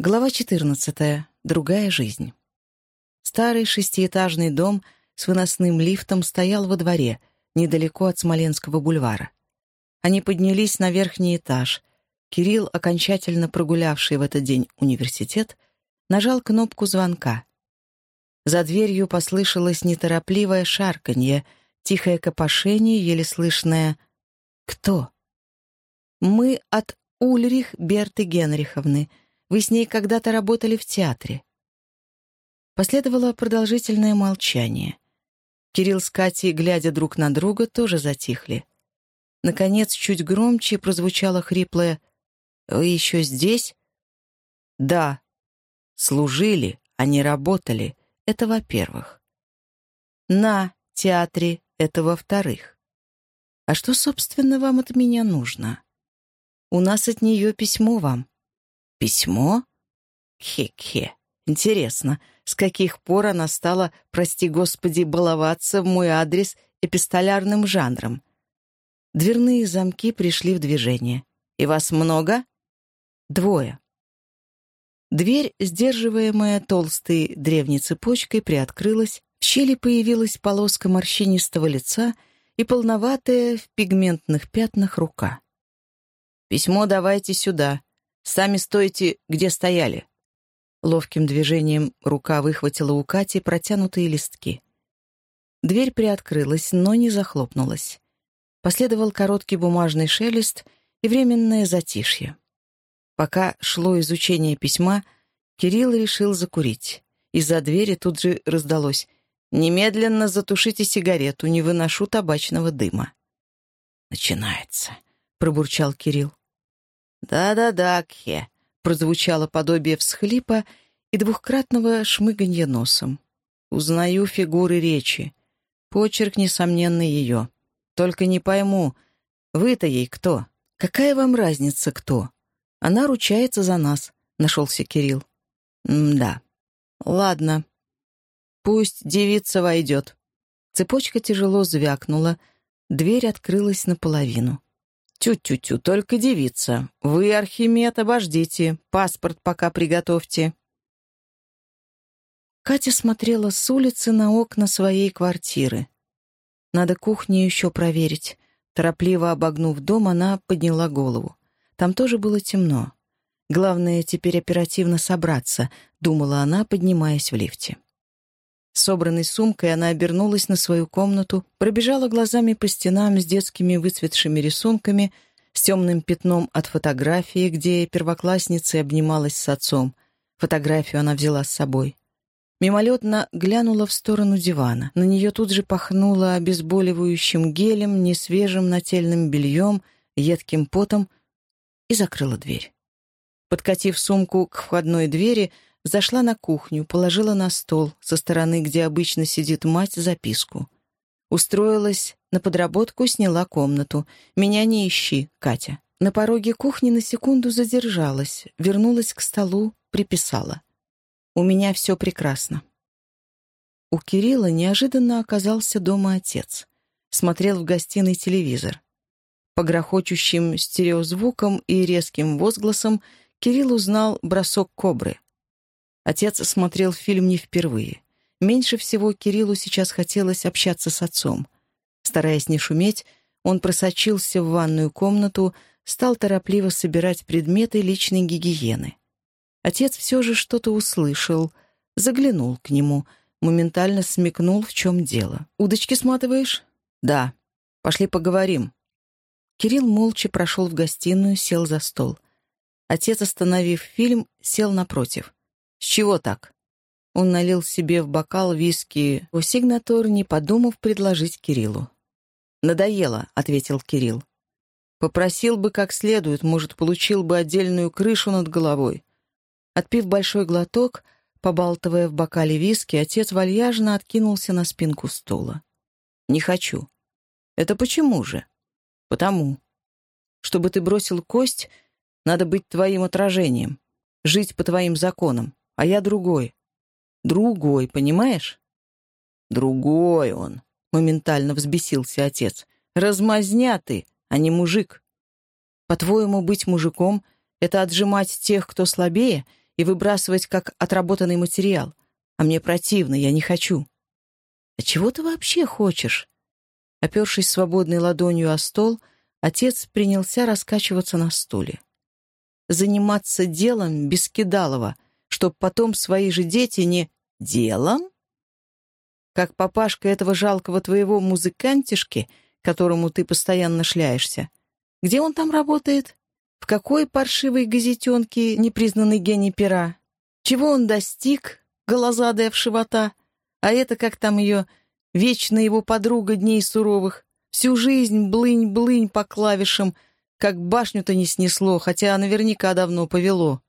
Глава 14. Другая жизнь. Старый шестиэтажный дом с выносным лифтом стоял во дворе, недалеко от Смоленского бульвара. Они поднялись на верхний этаж. Кирилл, окончательно прогулявший в этот день университет, нажал кнопку звонка. За дверью послышалось неторопливое шарканье, тихое копошение, еле слышное «Кто?». «Мы от Ульрих Берты Генриховны», вы с ней когда-то работали в театре». Последовало продолжительное молчание. Кирилл с Катей, глядя друг на друга, тоже затихли. Наконец, чуть громче прозвучало хриплое «Вы еще здесь?» «Да. Служили, а не работали. Это во-первых. На театре — это во-вторых. А что, собственно, вам от меня нужно? У нас от нее письмо вам. Письмо? Хе-хе. Интересно, с каких пор она стала, прости господи, баловаться в мой адрес эпистолярным жанром? Дверные замки пришли в движение. «И вас много?» «Двое». Дверь, сдерживаемая толстой древней цепочкой, приоткрылась, в щели появилась полоска морщинистого лица и полноватая в пигментных пятнах рука. «Письмо давайте сюда», Сами стойте, где стояли». Ловким движением рука выхватила у Кати протянутые листки. Дверь приоткрылась, но не захлопнулась. Последовал короткий бумажный шелест и временное затишье. Пока шло изучение письма, Кирилл решил закурить. Из-за двери тут же раздалось «Немедленно затушите сигарету, не выношу табачного дыма». «Начинается», — пробурчал Кирилл. «Да-да-да, Кхе», — прозвучало подобие всхлипа и двухкратного шмыганья носом. «Узнаю фигуры речи. Почерк, несомненно, ее. Только не пойму, вы-то ей кто? Какая вам разница, кто? Она ручается за нас», — нашелся Кирилл. «М-да. Ладно. Пусть девица войдет». Цепочка тяжело звякнула, дверь открылась наполовину. «Тю-тю-тю, только девица. Вы, Архимед, обождите. Паспорт пока приготовьте». Катя смотрела с улицы на окна своей квартиры. «Надо кухню еще проверить». Торопливо обогнув дом, она подняла голову. Там тоже было темно. Главное теперь оперативно собраться, думала она, поднимаясь в лифте. Собранной сумкой она обернулась на свою комнату, пробежала глазами по стенам с детскими выцветшими рисунками, с темным пятном от фотографии, где первоклассница обнималась с отцом. Фотографию она взяла с собой. Мимолетно глянула в сторону дивана. На нее тут же пахнуло обезболивающим гелем, несвежим нательным бельем, едким потом и закрыла дверь. Подкатив сумку к входной двери, Зашла на кухню, положила на стол, со стороны, где обычно сидит мать, записку. Устроилась на подработку, сняла комнату. «Меня не ищи, Катя». На пороге кухни на секунду задержалась, вернулась к столу, приписала. «У меня все прекрасно». У Кирилла неожиданно оказался дома отец. Смотрел в гостиной телевизор. По грохочущим стереозвукам и резким возгласам Кирилл узнал бросок кобры. Отец смотрел фильм не впервые. Меньше всего Кириллу сейчас хотелось общаться с отцом. Стараясь не шуметь, он просочился в ванную комнату, стал торопливо собирать предметы личной гигиены. Отец все же что-то услышал, заглянул к нему, моментально смекнул, в чем дело. «Удочки сматываешь?» «Да. Пошли поговорим». Кирилл молча прошел в гостиную, сел за стол. Отец, остановив фильм, сел напротив. «С чего так?» Он налил себе в бокал виски у сигнатур, не подумав предложить Кириллу. «Надоело», — ответил Кирилл. «Попросил бы как следует, может, получил бы отдельную крышу над головой». Отпив большой глоток, побалтывая в бокале виски, отец вальяжно откинулся на спинку стула. «Не хочу». «Это почему же?» «Потому. Чтобы ты бросил кость, надо быть твоим отражением, жить по твоим законам а я другой. Другой, понимаешь? Другой он, моментально взбесился отец. Размазня ты, а не мужик. По-твоему, быть мужиком — это отжимать тех, кто слабее, и выбрасывать как отработанный материал. А мне противно, я не хочу. А чего ты вообще хочешь? Опершись свободной ладонью о стол, отец принялся раскачиваться на стуле. Заниматься делом без кидалова, чтоб потом свои же дети не... Делом? Как папашка этого жалкого твоего музыкантишки, которому ты постоянно шляешься. Где он там работает? В какой паршивой газетенке непризнанный гений пера? Чего он достиг, голозадая в живота? А это, как там ее, вечно его подруга дней суровых. Всю жизнь блынь-блынь по клавишам, как башню-то не снесло, хотя наверняка давно повело.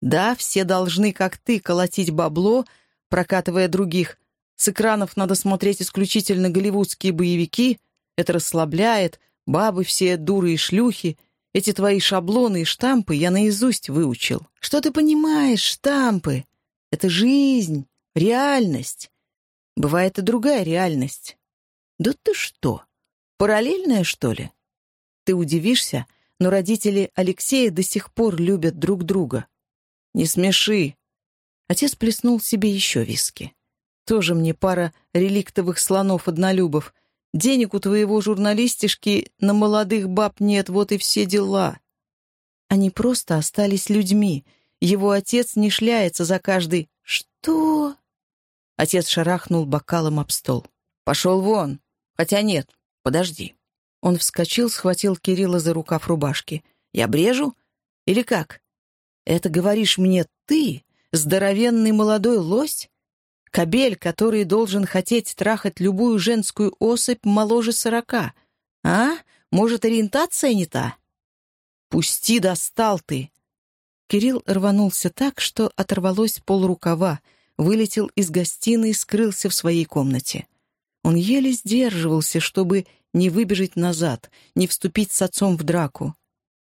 Да, все должны, как ты, колотить бабло, прокатывая других. С экранов надо смотреть исключительно голливудские боевики. Это расслабляет, бабы все дуры и шлюхи — эти твои шаблоны и штампы я наизусть выучил. Что ты понимаешь, штампы? Это жизнь, реальность. Бывает и другая реальность. Да ты что, параллельная, что ли? Ты удивишься, но родители Алексея до сих пор любят друг друга. Не смеши. Отец плеснул себе еще виски. Тоже мне пара реликтовых слонов-однолюбов, Денег у твоего журналистишки на молодых баб нет, вот и все дела. Они просто остались людьми. Его отец не шляется за каждый... Что? Отец шарахнул бокалом об стол. Пошел вон. Хотя нет, подожди. Он вскочил, схватил Кирилла за рукав рубашки. «Я брежу? Или как? Это говоришь мне ты, здоровенный молодой лось? Кобель, который должен хотеть трахать любую женскую особь моложе сорока. А? Может, ориентация не та? Пусти, достал ты!» Кирилл рванулся так, что оторвалось полрукава, вылетел из гостиной и скрылся в своей комнате. Он еле сдерживался, чтобы не выбежать назад, не вступить с отцом в драку.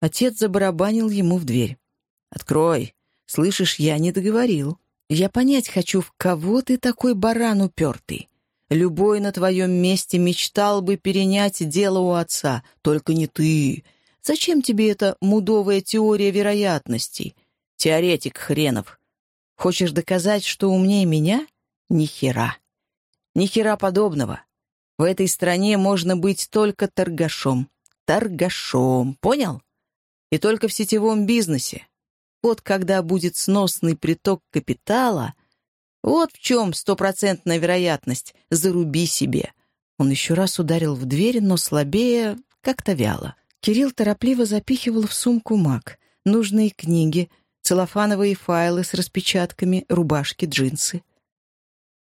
Отец забарабанил ему в дверь. «Открой! Слышишь, я не договорил». Я понять хочу, в кого ты такой баран упертый. Любой на твоем месте мечтал бы перенять дело у отца, только не ты. Зачем тебе эта мудовая теория вероятностей? Теоретик хренов. Хочешь доказать, что умнее меня? Ни хера. Ни хера подобного. В этой стране можно быть только торгашом. Торгашом, понял? И только в сетевом бизнесе. Вот когда будет сносный приток капитала, вот в чем стопроцентная вероятность. Заруби себе. Он еще раз ударил в дверь, но слабее, как-то вяло. Кирилл торопливо запихивал в сумку мак, нужные книги, целлофановые файлы с распечатками, рубашки, джинсы.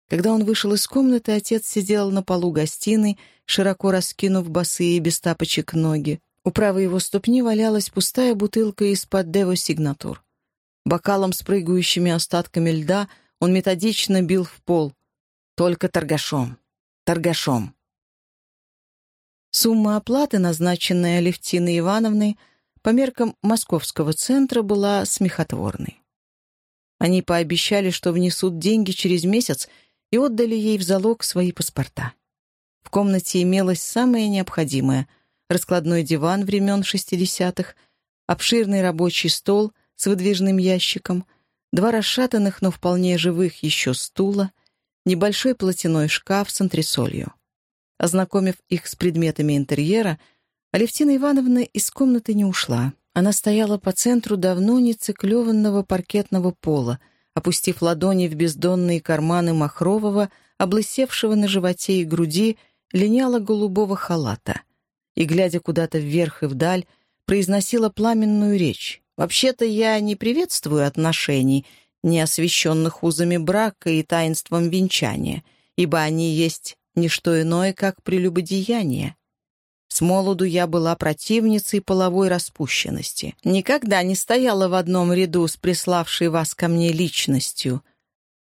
Когда он вышел из комнаты, отец сидел на полу гостиной, широко раскинув босые без тапочек ноги. У правой его ступни валялась пустая бутылка из-под Дево Сигнатур. Бокалом с прыгающими остатками льда он методично бил в пол. Только торгашом. Торгашом. Сумма оплаты, назначенная Левтиной Ивановной, по меркам московского центра была смехотворной. Они пообещали, что внесут деньги через месяц и отдали ей в залог свои паспорта. В комнате имелось самое необходимое — раскладной диван времен 60-х, обширный рабочий стол с выдвижным ящиком, два расшатанных, но вполне живых еще стула, небольшой платяной шкаф с антресолью. Ознакомив их с предметами интерьера, Алевтина Ивановна из комнаты не ушла. Она стояла по центру давно не циклеванного паркетного пола, опустив ладони в бездонные карманы махрового, облысевшего на животе и груди, линяла голубого халата — и, глядя куда-то вверх и вдаль, произносила пламенную речь. «Вообще-то я не приветствую отношений, не освященных узами брака и таинством венчания, ибо они есть не что иное, как прелюбодеяние. С молоду я была противницей половой распущенности. Никогда не стояла в одном ряду с приславшей вас ко мне личностью.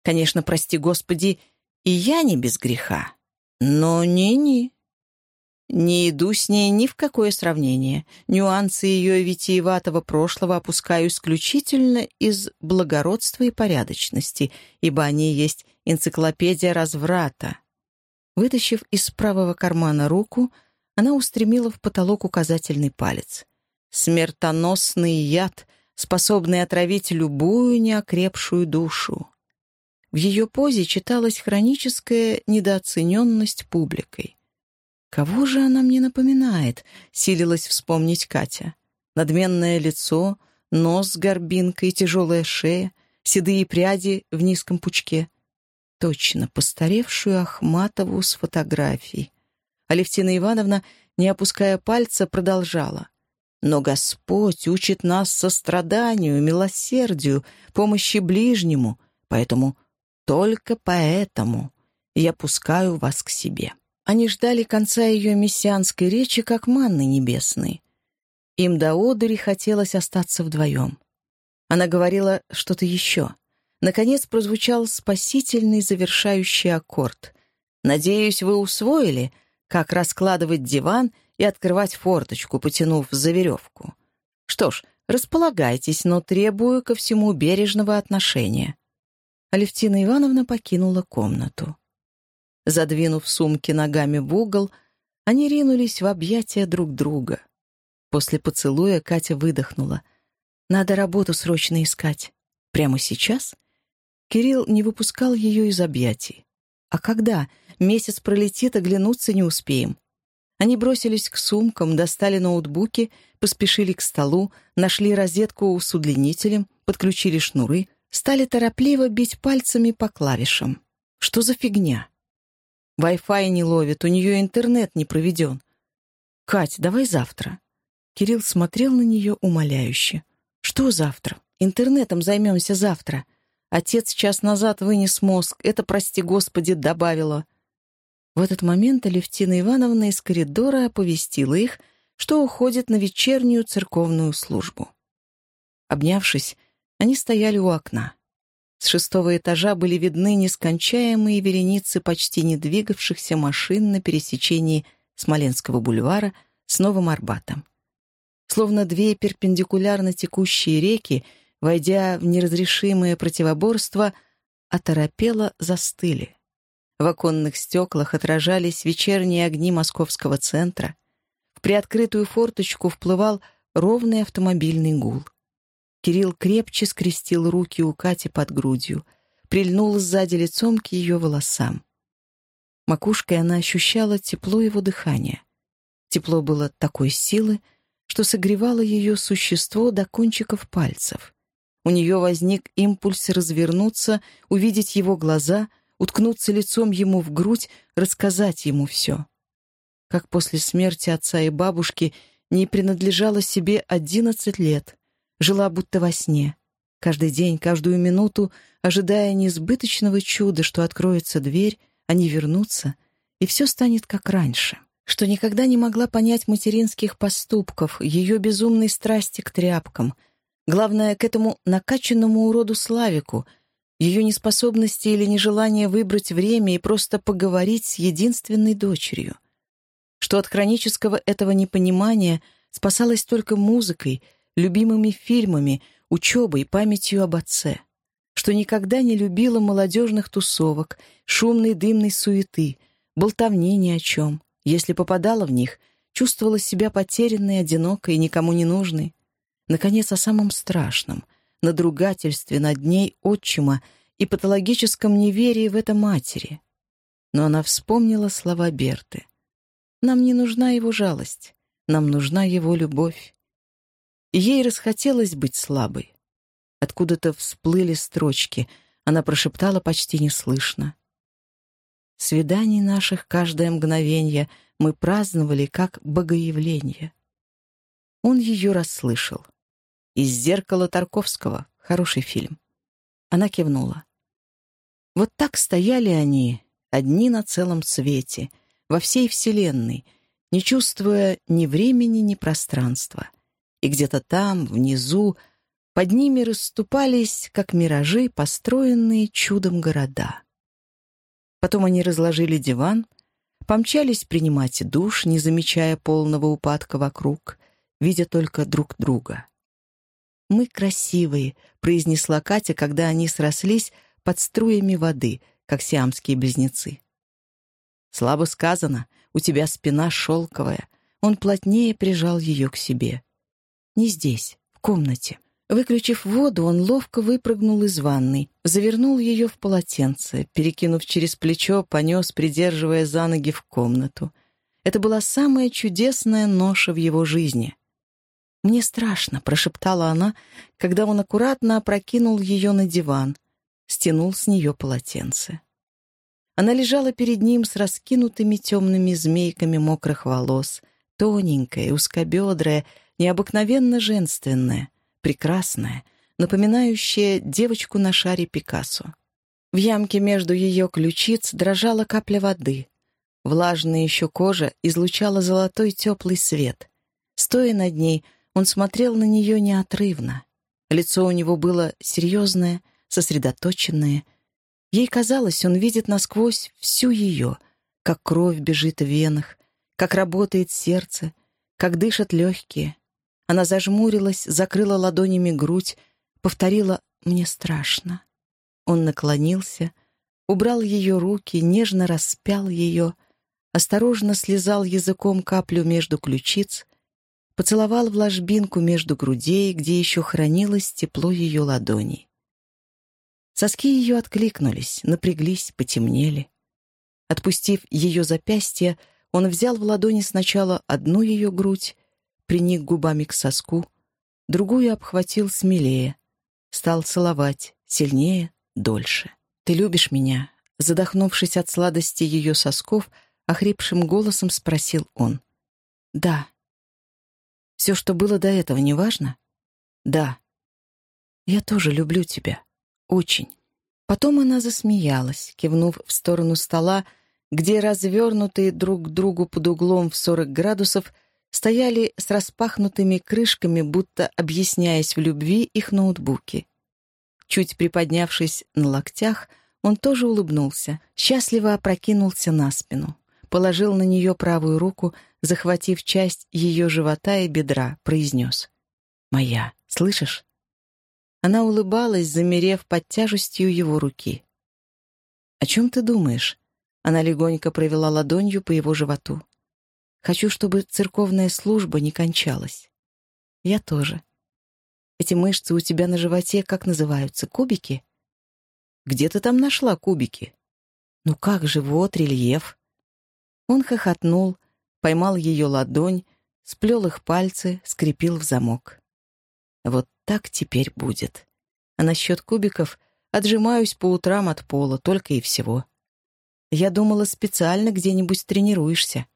Конечно, прости Господи, и я не без греха. Но не-не, не иду с ней ни в какое сравнение. Нюансы ее витиеватого прошлого опускаю исключительно из благородства и порядочности, ибо они есть энциклопедия разврата. Вытащив из правого кармана руку, она устремила в потолок указательный палец. Смертоносный яд, способный отравить любую неокрепшую душу. В ее позе читалась хроническая недооцененность публикой. «Кого же она мне напоминает?» — силилась вспомнить Катя. Надменное лицо, нос с горбинкой, тяжелая шея, седые пряди в низком пучке. Точно, постаревшую Ахматову с фотографией. Алевтина Ивановна, не опуская пальца, продолжала. «Но Господь учит нас состраданию, милосердию, помощи ближнему, поэтому, только поэтому я пускаю вас к себе». Они ждали конца ее мессианской речи, как манны небесной. Им до одури хотелось остаться вдвоем. Она говорила что-то еще. Наконец прозвучал спасительный завершающий аккорд. «Надеюсь, вы усвоили, как раскладывать диван и открывать форточку, потянув за веревку. Что ж, располагайтесь, но требую ко всему бережного отношения». Алевтина Ивановна покинула комнату. Задвинув сумки ногами в угол, они ринулись в объятия друг друга. После поцелуя Катя выдохнула. «Надо работу срочно искать. Прямо сейчас?» Кирилл не выпускал ее из объятий. «А когда? Месяц пролетит, оглянуться не успеем». Они бросились к сумкам, достали ноутбуки, поспешили к столу, нашли розетку с удлинителем, подключили шнуры, стали торопливо бить пальцами по клавишам. Что за фигня? Wi-Fi не ловит, у нее интернет не проведен. «Кать, давай завтра». Кирилл смотрел на нее умоляюще. «Что завтра? Интернетом займемся завтра. Отец час назад вынес мозг, это, прости господи, добавила». В этот момент Алевтина Ивановна из коридора оповестила их, что уходит на вечернюю церковную службу. Обнявшись, они стояли у окна. С шестого этажа были видны нескончаемые вереницы почти не двигавшихся машин на пересечении Смоленского бульвара с Новым Арбатом. Словно две перпендикулярно текущие реки, войдя в неразрешимое противоборство, оторопело застыли. В оконных стеклах отражались вечерние огни московского центра. В приоткрытую форточку вплывал ровный автомобильный гул — Кирилл крепче скрестил руки у Кати под грудью, прильнул сзади лицом к ее волосам. Макушкой она ощущала тепло его дыхания. Тепло было такой силы, что согревало ее существо до кончиков пальцев. У нее возник импульс развернуться, увидеть его глаза, уткнуться лицом ему в грудь, рассказать ему все. Как после смерти отца и бабушки не принадлежало себе одиннадцать лет, Жила будто во сне. Каждый день, каждую минуту, ожидая несбыточного чуда, что откроется дверь, они вернутся, и все станет как раньше. Что никогда не могла понять материнских поступков, ее безумной страсти к тряпкам. Главное, к этому накачанному уроду Славику, ее неспособности или нежелание выбрать время и просто поговорить с единственной дочерью. Что от хронического этого непонимания спасалась только музыкой — любимыми фильмами, учебой, памятью об отце, что никогда не любила молодежных тусовок, шумной дымной суеты, болтовни ни о чем. Если попадала в них, чувствовала себя потерянной, одинокой, никому не нужной. Наконец, о самом страшном — надругательстве над ней отчима и патологическом неверии в это матери. Но она вспомнила слова Берты. «Нам не нужна его жалость, нам нужна его любовь. Ей расхотелось быть слабой. Откуда-то всплыли строчки. Она прошептала почти неслышно. «Свиданий наших каждое мгновенье мы праздновали как богоявление». Он ее расслышал. «Из зеркала Тарковского» — хороший фильм. Она кивнула. Вот так стояли они, одни на целом свете, во всей Вселенной, не чувствуя ни времени, ни пространства — и где-то там, внизу, под ними расступались, как миражи, построенные чудом города. Потом они разложили диван, помчались принимать душ, не замечая полного упадка вокруг, видя только друг друга. «Мы красивые», — произнесла Катя, когда они срослись под струями воды, как сиамские близнецы. «Слабо сказано, у тебя спина шелковая». Он плотнее прижал ее к себе. Не здесь, в комнате. Выключив воду, он ловко выпрыгнул из ванной, завернул ее в полотенце, перекинув через плечо, понес, придерживая за ноги в комнату. Это была самая чудесная ноша в его жизни. «Мне страшно», — прошептала она, когда он аккуратно опрокинул ее на диван, стянул с нее полотенце. Она лежала перед ним с раскинутыми темными змейками мокрых волос, тоненькая, узкобедрая, необыкновенно женственная — прекрасная, напоминающая девочку на шаре Пикассо. В ямке между ее ключиц дрожала капля воды. Влажная еще кожа излучала золотой теплый свет. Стоя над ней, он смотрел на нее неотрывно. Лицо у него было серьезное, сосредоточенное. Ей казалось, он видит насквозь всю ее, как кровь бежит в венах, как работает сердце, как дышат легкие, она зажмурилась, закрыла ладонями грудь, повторила «мне страшно». Он наклонился, убрал ее руки, нежно распял ее, осторожно слезал языком каплю между ключиц, поцеловал в ложбинку между грудей, где еще хранилось тепло ее ладоней. Соски ее откликнулись, напряглись, потемнели. Отпустив ее запястье, он взял в ладони сначала одну ее грудь, приник губами к соску, другую обхватил смелее, стал целовать, сильнее, дольше. «Ты любишь меня?» Задохнувшись от сладости ее сосков, охрипшим голосом спросил он. «Да». «Все, что было до этого, не важно?» «Да». «Я тоже люблю тебя. Очень». Потом она засмеялась, кивнув в сторону стола, где развернутые друг к другу под углом в сорок градусов — стояли с распахнутыми крышками, будто объясняясь в любви их ноутбуки. Чуть приподнявшись на локтях, он тоже улыбнулся, счастливо опрокинулся на спину, положил на нее правую руку, захватив часть ее живота и бедра, произнес «Моя, слышишь?» Она улыбалась, замерев под тяжестью его руки. «О чем ты думаешь?» Она легонько провела ладонью по его животу. Хочу, чтобы церковная служба не кончалась. Я тоже. Эти мышцы у тебя на животе как называются? Кубики? Где ты там нашла кубики? Ну как же, вот рельеф. Он хохотнул, поймал ее ладонь, сплел их пальцы, скрепил в замок. Вот так теперь будет. А насчет кубиков отжимаюсь по утрам от пола, только и всего. Я думала, специально где-нибудь тренируешься.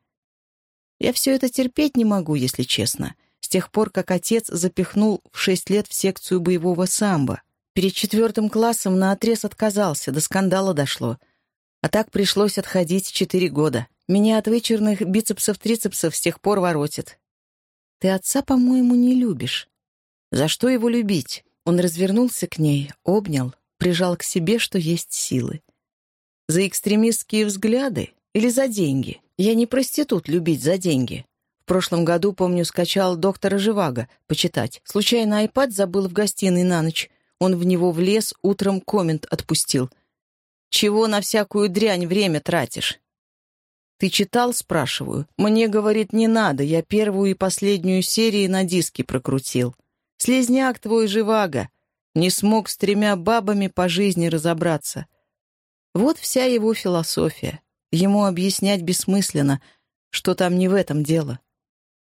Я все это терпеть не могу, если честно. С тех пор, как отец запихнул в шесть лет в секцию боевого самбо. Перед четвертым классом наотрез отказался, до скандала дошло. А так пришлось отходить четыре года. Меня от вычурных бицепсов-трицепсов с тех пор воротит. Ты отца, по-моему, не любишь. За что его любить? Он развернулся к ней, обнял, прижал к себе, что есть силы. За экстремистские взгляды или за деньги? Я не проститут любить за деньги. В прошлом году, помню, скачал доктора Живаго почитать. Случайно айпад забыл в гостиной на ночь. Он в него влез, утром коммент отпустил. «Чего на всякую дрянь время тратишь?» «Ты читал?» — спрашиваю. «Мне, говорит, не надо. Я первую и последнюю серии на диске прокрутил. Слезняк твой Живаго. Не смог с тремя бабами по жизни разобраться. Вот вся его философия. Ему объяснять бессмысленно, что там не в этом дело.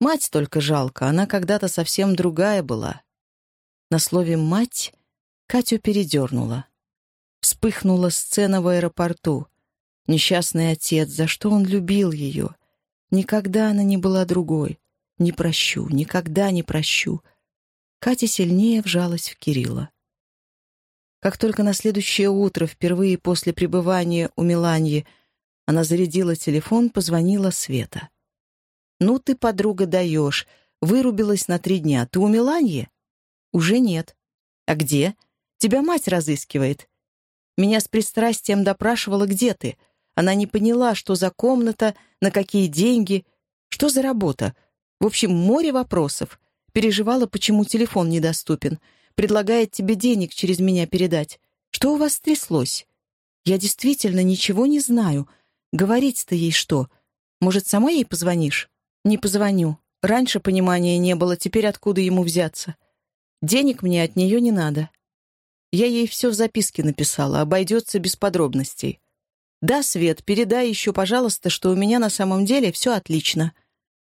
Мать только жалко, она когда-то совсем другая была. На слове «мать» Катю передернула. Вспыхнула сцена в аэропорту. Несчастный отец, за что он любил ее. Никогда она не была другой. Не прощу, никогда не прощу. Катя сильнее вжалась в Кирилла. Как только на следующее утро, впервые после пребывания у Миланьи, она зарядила телефон, позвонила Света. «Ну ты, подруга, даешь. Вырубилась на три дня. Ты у Меланьи?» «Уже нет». «А где?» «Тебя мать разыскивает». Меня с пристрастием допрашивала, где ты. Она не поняла, что за комната, на какие деньги, что за работа. В общем, море вопросов. Переживала, почему телефон недоступен. Предлагает тебе денег через меня передать. Что у вас стряслось? Я действительно ничего не знаю. Говорить-то ей что? Может, сама ей позвонишь? Не позвоню. Раньше понимания не было, теперь откуда ему взяться? Денег мне от нее не надо. Я ей все в записке написала, обойдется без подробностей. Да, Свет, передай еще, пожалуйста, что у меня на самом деле все отлично.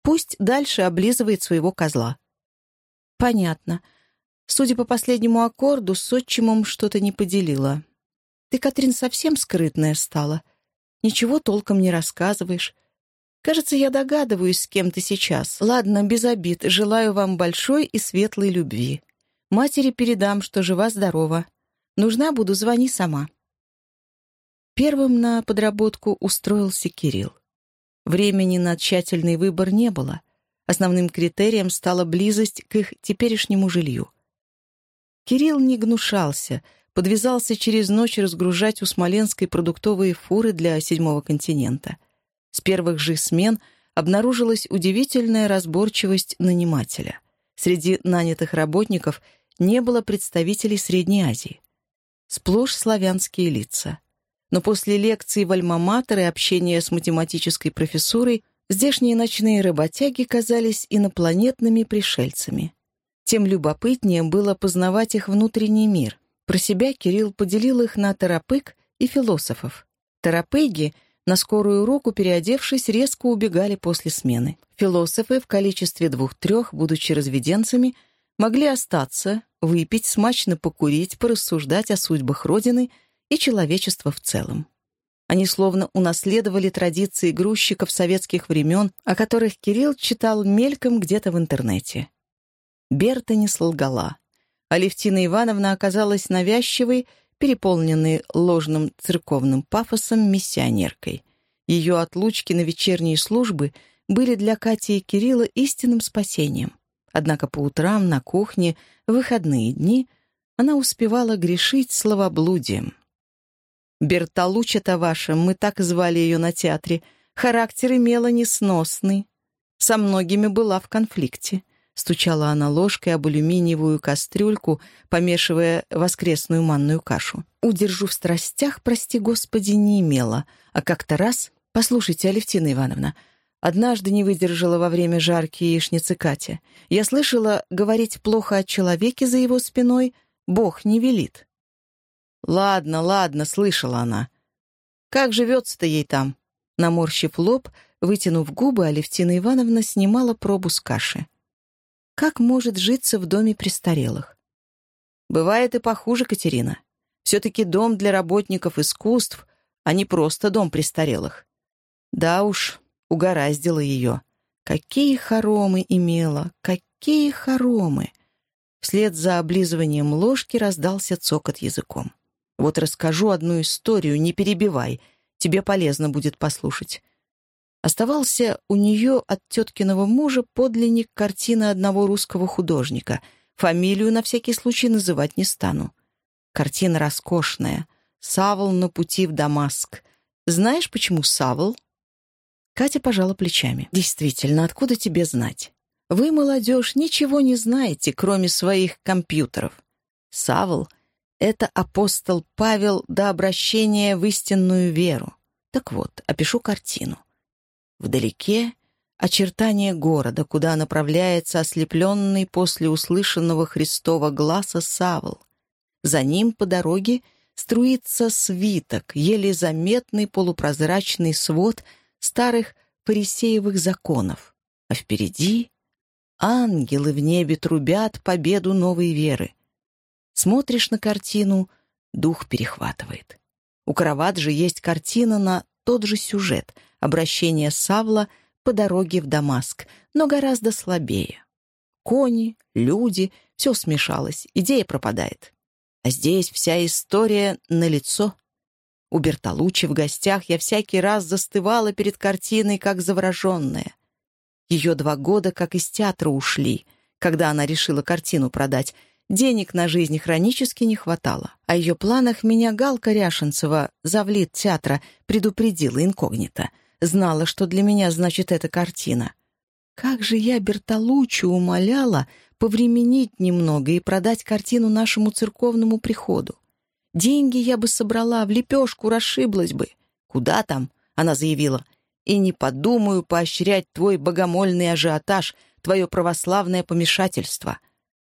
Пусть дальше облизывает своего козла. Понятно. Судя по последнему аккорду, с отчимом что-то не поделила. Ты, Катрин, совсем скрытная стала. Ничего толком не рассказываешь. Кажется, я догадываюсь, с кем ты сейчас. Ладно, без обид. Желаю вам большой и светлой любви. Матери передам, что жива-здорова. Нужна буду, звони сама. Первым на подработку устроился Кирилл. Времени на тщательный выбор не было. Основным критерием стала близость к их теперешнему жилью. Кирилл не гнушался, подвязался через ночь разгружать у Смоленской продуктовые фуры для седьмого континента — с первых же смен обнаружилась удивительная разборчивость нанимателя. Среди нанятых работников не было представителей Средней Азии. Сплошь славянские лица. Но после лекции в Альма-Матер и общения с математической профессурой здешние ночные работяги казались инопланетными пришельцами. Тем любопытнее было познавать их внутренний мир. Про себя Кирилл поделил их на терапык и философов. Терапыги — на скорую руку, переодевшись, резко убегали после смены. Философы в количестве двух-трех, будучи разведенцами, могли остаться, выпить, смачно покурить, порассуждать о судьбах Родины и человечества в целом. Они словно унаследовали традиции грузчиков советских времен, о которых Кирилл читал мельком где-то в интернете. Берта не солгала. Алевтина Ивановна оказалась навязчивой, переполненный ложным церковным пафосом миссионеркой. Ее отлучки на вечерние службы были для Кати и Кирилла истинным спасением. Однако по утрам на кухне, в выходные дни, она успевала грешить словоблудием. «Бертолуча-то ваша, мы так звали ее на театре, характер имела несносный. Со многими была в конфликте. Стучала она ложкой об алюминиевую кастрюльку, помешивая воскресную манную кашу. «Удержу в страстях, прости господи, не имела. А как-то раз... Послушайте, Алевтина Ивановна, однажды не выдержала во время жарки яичницы Катя. Я слышала, говорить плохо о человеке за его спиной Бог не велит». «Ладно, ладно», — слышала она. «Как живется-то ей там?» Наморщив лоб, вытянув губы, Алевтина Ивановна снимала пробу с каши. Как может житься в доме престарелых? Бывает и похуже, Катерина. Все-таки дом для работников искусств, а не просто дом престарелых. Да уж, угораздило ее. Какие хоромы имела, какие хоромы! Вслед за облизыванием ложки раздался цокот языком. Вот расскажу одну историю, не перебивай, тебе полезно будет послушать. Оставался у нее от теткиного мужа подлинник картины одного русского художника. Фамилию на всякий случай называть не стану. Картина роскошная. Савол на пути в Дамаск. Знаешь, почему Савол? Катя пожала плечами. «Действительно, откуда тебе знать? Вы, молодежь, ничего не знаете, кроме своих компьютеров. Савол — это апостол Павел до обращения в истинную веру. Так вот, опишу картину. Вдалеке — очертания города, куда направляется ослепленный после услышанного Христова глаза Савл. За ним по дороге струится свиток, еле заметный полупрозрачный свод старых фарисеевых законов. А впереди ангелы в небе трубят победу новой веры. Смотришь на картину — дух перехватывает. У Караваджи есть картина на тот же сюжет — обращение Савла по дороге в Дамаск, но гораздо слабее. Кони, люди, все смешалось, идея пропадает. А здесь вся история налицо. У Бертолуччи в гостях я всякий раз застывала перед картиной, как завороженная. Ее два года как из театра ушли, когда она решила картину продать. Денег на жизнь хронически не хватало. О ее планах меня Галка Ряшенцева, завлит театра, предупредила инкогнито — знала, что для меня значит эта картина. Как же я Бертолуччи умоляла повременить немного и продать картину нашему церковному приходу. Деньги я бы собрала, в лепешку расшиблась бы. «Куда там?» — она заявила. «И не подумаю поощрять твой богомольный ажиотаж, твое православное помешательство.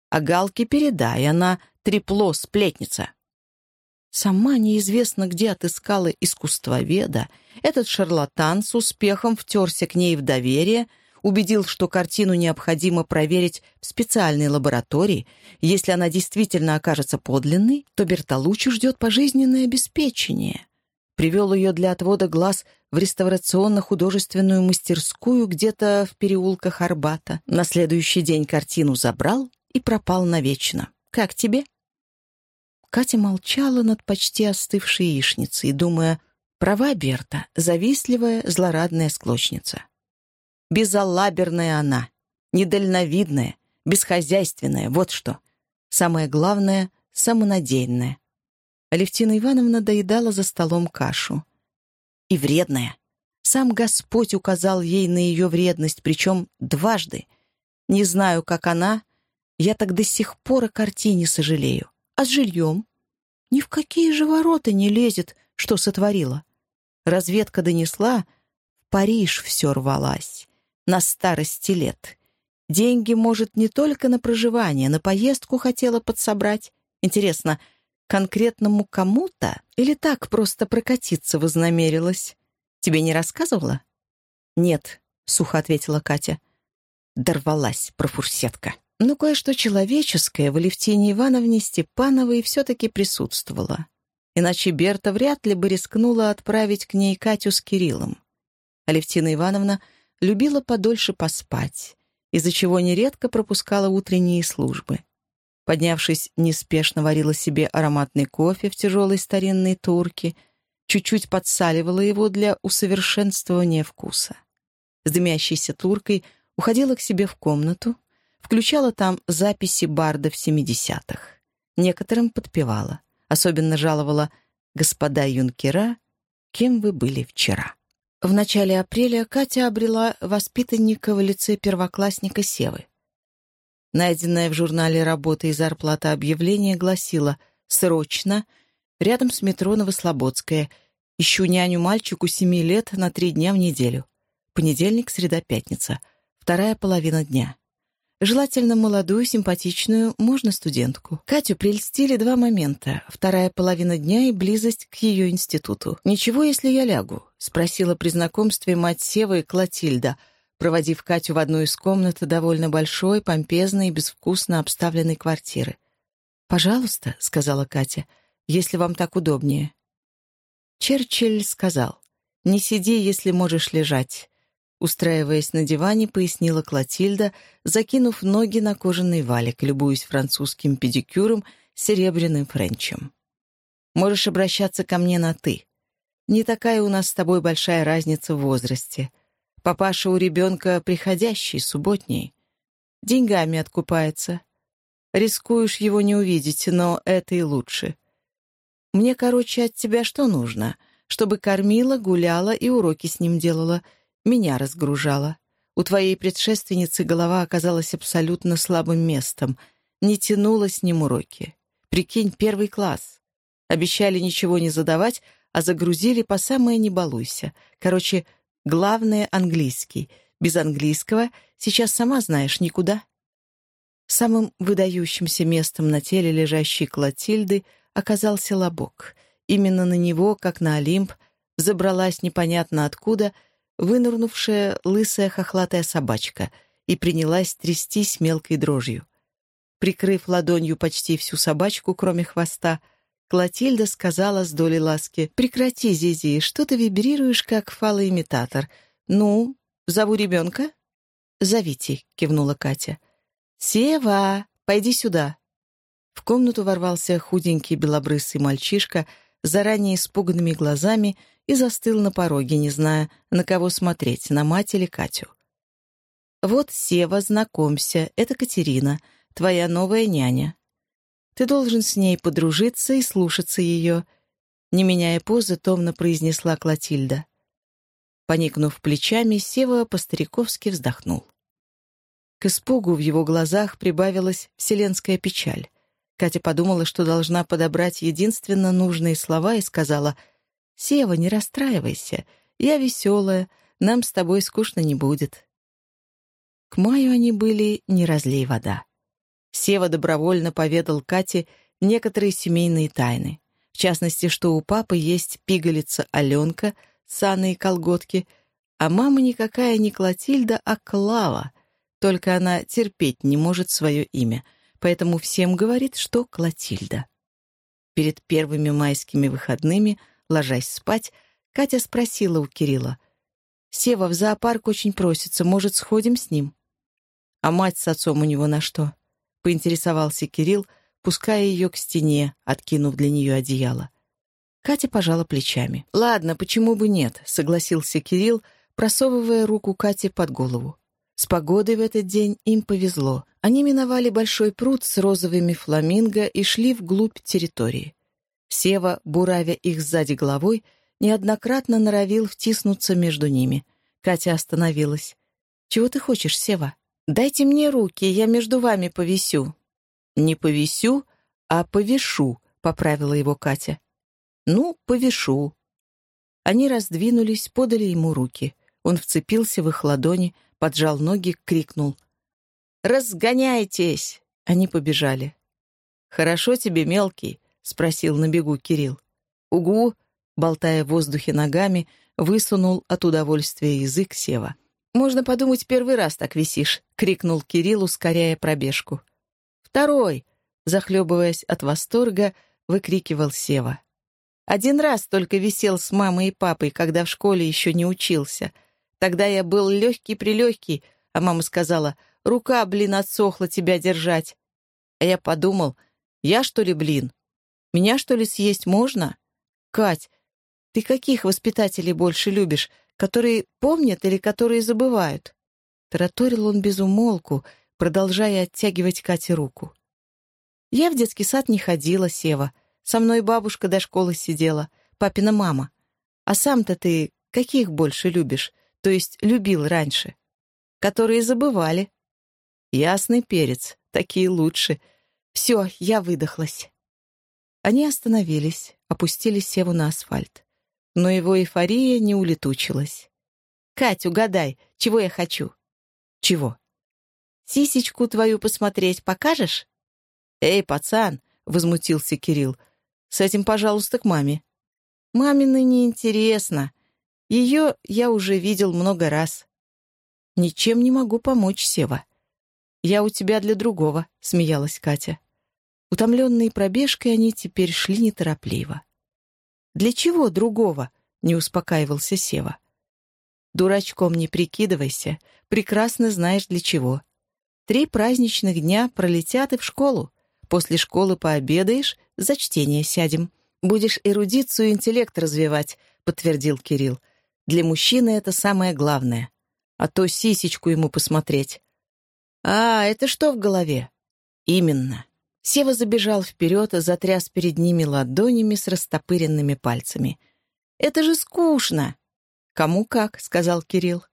А Галке передай, она трепло сплетница. Сама неизвестно где отыскала искусствоведа, этот шарлатан с успехом втерся к ней в доверие, убедил, что картину необходимо проверить в специальной лаборатории. Если она действительно окажется подлинной, то Бертолуччи ждет пожизненное обеспечение. Привел ее для отвода глаз в реставрационно-художественную мастерскую где-то в переулках Арбата. На следующий день картину забрал и пропал навечно. Как тебе?» Катя молчала над почти остывшей яичницей, думая, права Берта, завистливая, злорадная склочница. Безалаберная она, недальновидная, бесхозяйственная, вот что. Самое главное — самонадеянная. Алевтина Ивановна доедала за столом кашу. И вредная. Сам Господь указал ей на ее вредность, причем дважды. Не знаю, как она, я так до сих пор о картине сожалею. А с жильем? Ни в какие же ворота не лезет, что сотворила. Разведка донесла, в Париж все рвалась. На старости лет. Деньги, может, не только на проживание, на поездку хотела подсобрать. Интересно, конкретному кому-то или так просто прокатиться вознамерилась? Тебе не рассказывала? «Нет», — сухо ответила Катя. Дорвалась профурсетка. Но кое-что человеческое в Алевтине Ивановне Степановой все-таки присутствовало. Иначе Берта вряд ли бы рискнула отправить к ней Катю с Кириллом. Алевтина Ивановна любила подольше поспать, из-за чего нередко пропускала утренние службы. Поднявшись, неспешно варила себе ароматный кофе в тяжелой старинной турке, чуть-чуть подсаливала его для усовершенствования вкуса. С дымящейся туркой уходила к себе в комнату, Включала там записи бардов 70-х. Некоторым подпевала. Особенно жаловала «Господа юнкера, кем вы были вчера?» В начале апреля Катя обрела воспитанника в лице первоклассника Севы. Найденное в журнале «Работа и зарплата» объявление гласило «Срочно, рядом с метро Новослободская, ищу няню мальчику семи лет на три дня в неделю. Понедельник, среда, пятница. Вторая половина дня. Желательно молодую, симпатичную, можно студентку. Катю прельстили два момента. Вторая половина дня и близость к ее институту. «Ничего, если я лягу?» — спросила при знакомстве мать Севы Клотильда, проводив Катю в одну из комнат довольно большой, помпезной и безвкусно обставленной квартиры. «Пожалуйста», — сказала Катя, — «если вам так удобнее». Черчилль сказал, «Не сиди, если можешь лежать. Устраиваясь на диване, пояснила Клотильда, закинув ноги на кожаный валик, любуясь французским педикюром с серебряным френчем. «Можешь обращаться ко мне на «ты». Не такая у нас с тобой большая разница в возрасте. Папаша у ребенка приходящий, субботний. Деньгами откупается. Рискуешь его не увидеть, но это и лучше. Мне, короче, от тебя что нужно? Чтобы кормила, гуляла и уроки с ним делала — меня разгружала. У твоей предшественницы голова оказалась абсолютно слабым местом. Не тянула с ним уроки. Прикинь, первый класс. Обещали ничего не задавать, а загрузили по самое не балуйся. Короче, главное — английский. Без английского сейчас, сама знаешь, никуда. Самым выдающимся местом на теле лежащей Клотильды оказался лобок. Именно на него, как на Олимп, забралась непонятно откуда — вынырнувшая лысая хохлатая собачка и принялась трястись мелкой дрожью. Прикрыв ладонью почти всю собачку, кроме хвоста, Клотильда сказала с долей ласки, «Прекрати, Зизи, что ты вибрируешь, как фалоимитатор? Ну, зову ребенка?» «Зовите», — кивнула Катя. «Сева, пойди сюда». В комнату ворвался худенький белобрысый мальчишка заранее испуганными глазами и застыл на пороге, не зная, на кого смотреть, на мать или Катю. «Вот, Сева, знакомься, это Катерина, твоя новая няня. Ты должен с ней подружиться и слушаться ее», не меняя позы, томно произнесла Клотильда. Поникнув плечами, Сева по-стариковски вздохнул. К испугу в его глазах прибавилась вселенская печаль. Катя подумала, что должна подобрать единственно нужные слова и сказала — «Сева, не расстраивайся. Я веселая. Нам с тобой скучно не будет». К маю они были не разлей вода. Сева добровольно поведал Кате некоторые семейные тайны. В частности, что у папы есть пигалица Аленка, саны и колготки, а мама никакая не Клотильда, а Клава, только она терпеть не может свое имя, поэтому всем говорит, что Клотильда. Перед первыми майскими выходными, ложась спать, Катя спросила у Кирилла, «Сева в зоопарк очень просится, может, сходим с ним?» «А мать с отцом у него на что?» — поинтересовался Кирилл, пуская ее к стене, откинув для нее одеяло. Катя пожала плечами. «Ладно, почему бы нет?» — согласился Кирилл, просовывая руку Кате под голову. С погодой в этот день им повезло. Они миновали большой пруд с розовыми фламинго и шли вглубь территории. Сева, буравя их сзади головой, неоднократно норовил втиснуться между ними. Катя остановилась. «Чего ты хочешь, Сева? Дайте мне руки, я между вами повисю». «Не повисю, а повешу», — поправила его Катя. «Ну, повешу». Они раздвинулись, подали ему руки. Он вцепился в их ладони, поджал ноги, крикнул. «Разгоняйтесь!» Они побежали. «Хорошо тебе, мелкий?» — спросил на бегу Кирилл. «Угу!» — болтая в воздухе ногами, высунул от удовольствия язык Сева. «Можно подумать, первый раз так висишь!» — крикнул Кирилл, ускоряя пробежку. «Второй!» — захлебываясь от восторга, выкрикивал Сева. «Один раз только висел с мамой и папой, когда в школе еще не учился. Тогда я был легкий-прилегкий, а мама сказала, «Рука, блин, отсохла тебя держать». А я подумал, «Я, что ли, блин? Меня, что ли, съесть можно?» «Кать, ты каких воспитателей больше любишь, которые помнят или которые забывают?» Тараторил он без умолку, продолжая оттягивать Кате руку. «Я в детский сад не ходила, Сева. Со мной бабушка до школы сидела, папина мама. А сам-то ты каких больше любишь, то есть любил раньше? Которые забывали». «Ясный перец, такие лучше. Все, я выдохлась». Они остановились, опустили Севу на асфальт. Но его эйфория не улетучилась. «Кать, угадай, чего я хочу?» «Чего?» Сисечку твою посмотреть покажешь?» «Эй, пацан!» — возмутился Кирилл. «С этим, пожалуйста, к маме». «Мамина неинтересно. Ее я уже видел много раз». «Ничем не могу помочь, Сева». «Я у тебя для другого», — смеялась Катя. Утомленные пробежкой они теперь шли неторопливо. «Для чего другого?» — не успокаивался Сева. «Дурачком не прикидывайся, прекрасно знаешь для чего. Три праздничных дня пролетят и в школу. После школы пообедаешь, за чтение сядем. Будешь эрудицию и интеллект развивать», — подтвердил Кирилл. «Для мужчины это самое главное. А то сисечку ему посмотреть». «А, это что в голове?» «Именно». Сева забежал вперед, затряс перед ними ладонями с растопыренными пальцами. «Это же скучно!» «Кому как», — сказал Кирилл.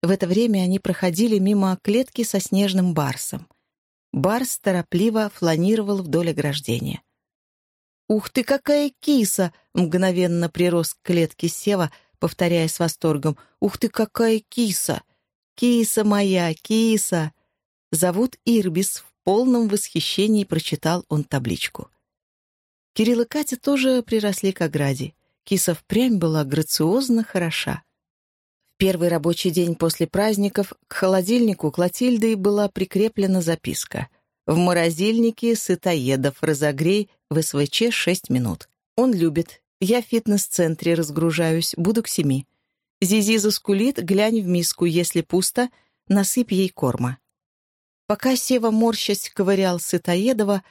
В это время они проходили мимо клетки со снежным барсом. Барс торопливо фланировал вдоль ограждения. «Ух ты, какая киса!» — мгновенно прирос к клетке Сева, повторяя с восторгом. «Ух ты, какая киса! Киса моя, киса!» Зовут Ирбис, в полном восхищении прочитал он табличку. Кирилл и Катя тоже приросли к ограде. Киса впрямь была грациозно хороша первый рабочий день после праздников к холодильнику Клотильды была прикреплена записка. «В морозильнике сытоедов разогрей в СВЧ 6 минут. Он любит. Я в фитнес-центре разгружаюсь, буду к семи. Зизи заскулит, глянь в миску, если пусто, насыпь ей корма». Пока Сева, морщась, ковырял сытоедова,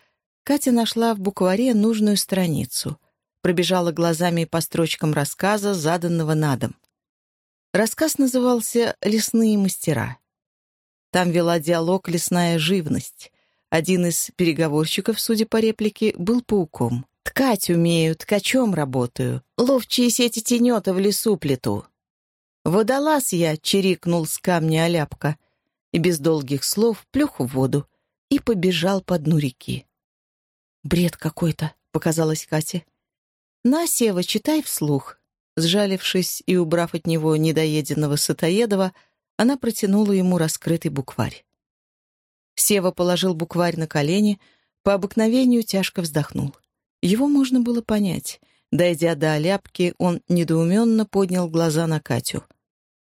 Катя нашла в букваре нужную страницу. Пробежала глазами по строчкам рассказа, заданного на дом. Рассказ назывался «Лесные мастера». Там вела диалог «Лесная живность». Один из переговорщиков, судя по реплике, был пауком. «Ткать умею, ткачом работаю. Ловчие сети тенета в лесу плету». «Водолаз я!» — чирикнул с камня оляпка. И без долгих слов плюх в воду и побежал по дну реки. «Бред какой-то», — показалось Кате. «На, Сева, читай вслух», Сжалившись и убрав от него недоеденного Сытоедова, она протянула ему раскрытый букварь. Сева положил букварь на колени, по обыкновению тяжко вздохнул. Его можно было понять. Дойдя до Аляпки, он недоуменно поднял глаза на Катю.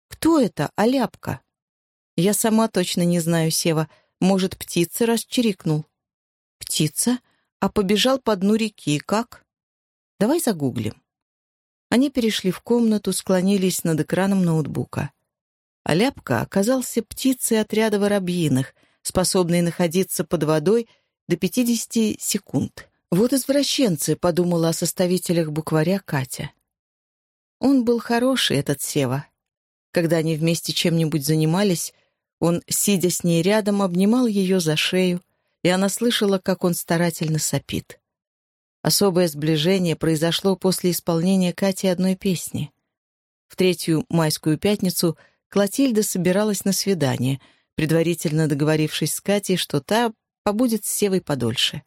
«Кто это, Аляпка?» «Я сама точно не знаю, Сева. Может, птица расчирикнул?» «Птица? А побежал по дну реки. Как?» «Давай загуглим». Они перешли в комнату, склонились над экраном ноутбука. Аляпка оказался птицей отряда воробьиных, способной находиться под водой до 50 секунд. «Вот извращенцы», — подумала о составителях букваря Катя. Он был хороший, этот Сева. Когда они вместе чем-нибудь занимались, он, сидя с ней рядом, обнимал ее за шею, и она слышала, как он старательно сопит. Особое сближение произошло после исполнения Кати одной песни. В третью майскую пятницу Клотильда собиралась на свидание, предварительно договорившись с Катей, что та побудет с Севой подольше.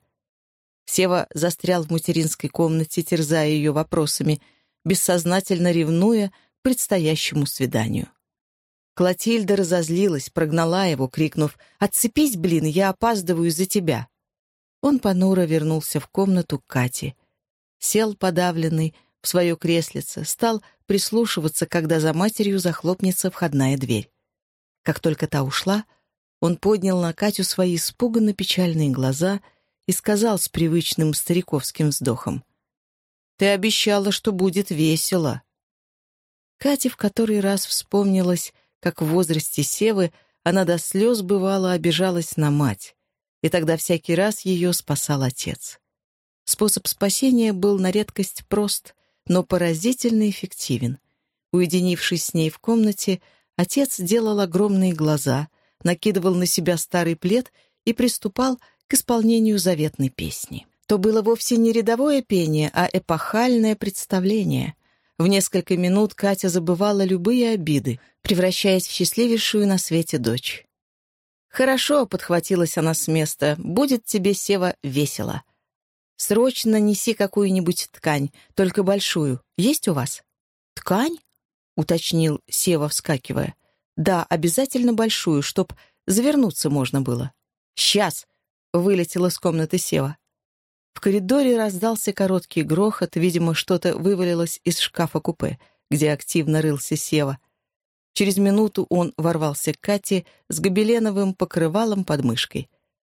Сева застрял в материнской комнате, терзая ее вопросами, бессознательно ревнуя к предстоящему свиданию. Клотильда разозлилась, прогнала его, крикнув «Отцепись, блин, я опаздываю из-за тебя!» Он понуро вернулся в комнату к Кате. Сел подавленный в свое креслице, стал прислушиваться, когда за матерью захлопнется входная дверь. Как только та ушла, он поднял на Катю свои испуганно печальные глаза и сказал с привычным стариковским вздохом. «Ты обещала, что будет весело». Кате в который раз вспомнилось, как в возрасте Севы она до слез бывало обижалась на мать и тогда всякий раз ее спасал отец. Способ спасения был на редкость прост, но поразительно эффективен. Уединившись с ней в комнате, отец делал огромные глаза, накидывал на себя старый плед и приступал к исполнению заветной песни. То было вовсе не рядовое пение, а эпохальное представление. В несколько минут Катя забывала любые обиды, превращаясь в счастливейшую на свете дочь. «Хорошо», — подхватилась она с места, — «будет тебе, Сева, весело. Срочно неси какую-нибудь ткань, только большую. Есть у вас?» «Ткань?» — уточнил Сева, вскакивая. «Да, обязательно большую, чтоб завернуться можно было». «Сейчас!» — вылетела из комнаты Сева. В коридоре раздался короткий грохот, видимо, что-то вывалилось из шкафа-купе, где активно рылся Сева — Через минуту он ворвался к Кате с гобеленовым покрывалом под мышкой.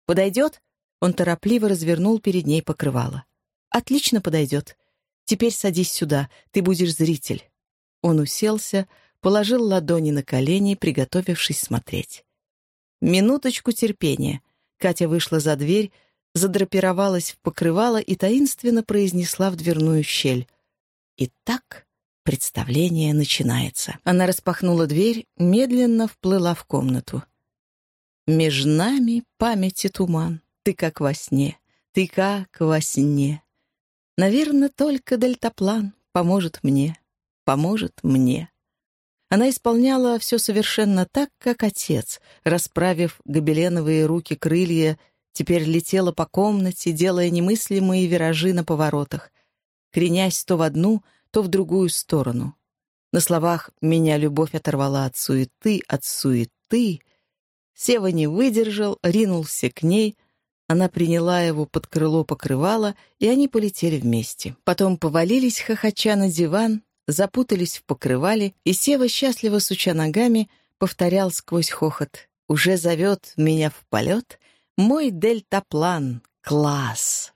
«Подойдет?» Он торопливо развернул перед ней покрывало. «Отлично подойдет. Теперь садись сюда, ты будешь зритель». Он уселся, положил ладони на колени, приготовившись смотреть. Минуточку терпения. Катя вышла за дверь, задрапировалась в покрывало и таинственно произнесла в дверную щель. «Итак...» Представление начинается. Она распахнула дверь, медленно вплыла в комнату. «Меж нами памяти туман, ты как во сне, ты как во сне. Наверное, только дельтаплан поможет мне, поможет мне». Она исполняла все совершенно так, как отец, расправив гобеленовые руки крылья, теперь летела по комнате, делая немыслимые виражи на поворотах, кренясь то в одну, то в другую сторону. На словах «меня любовь оторвала от суеты, от суеты», Сева не выдержал, ринулся к ней, она приняла его под крыло покрывала, и они полетели вместе. Потом повалились хохоча на диван, запутались в покрывале, и Сева, счастливо суча ногами, повторял сквозь хохот «Уже зовет меня в полет мой дельтаплан. Класс!»